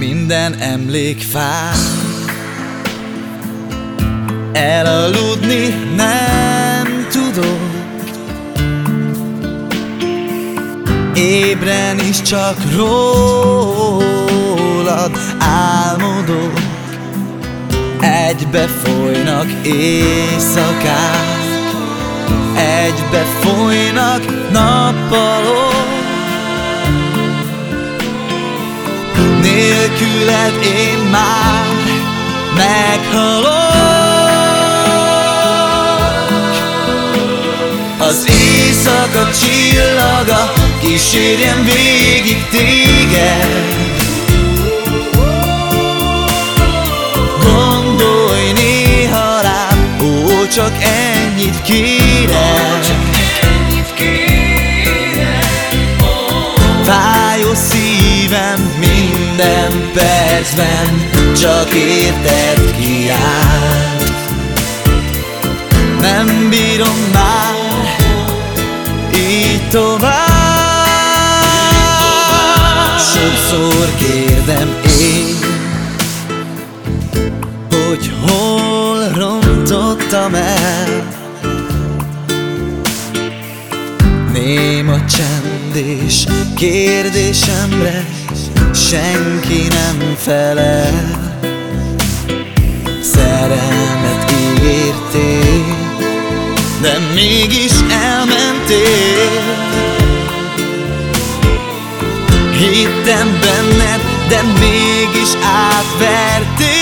minden emlék fáj Elaludni nem tudok. Ébren is csak rólad álmodok. Egybe folynak éjszakák. Egybe folynak nappalok Nélküled én már meghalok. Az éjszaka csillaga kísérjen végig téged. Gondolj néha rám, csak ennyit kérem percben Csak érted kiáll Nem bírom már így tovább. Sokszor kérdem én Hogy hol rontottam el. Néma csend és kérdésemre senki nem felel. Szerelmet ígértél, de mégis elmentél. Hittem benned, de mégis átvertél.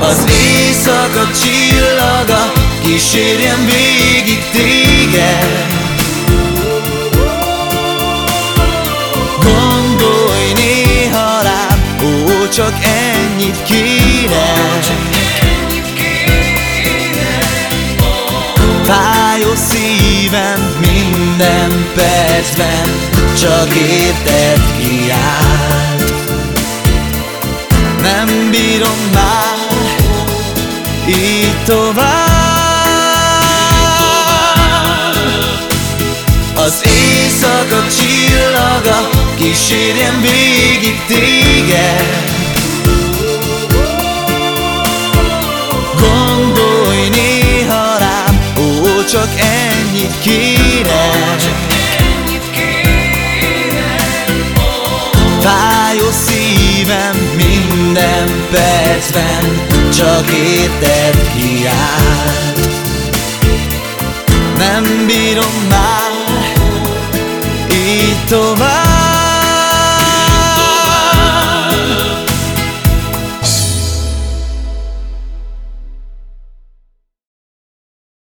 Az éjszaka csillaga kísérjen végig téged. Gondolj néha rám, ó, csak ennyit kérem Fájó szívem minden percben Csak érted kiállt Nem bírom már így tovább csillaga kísérjen végig téged. Gondolj néha rám, ó, csak ennyit kérem Fájó szívem minden percben Csak érted kiállt Nem bírom már így tovább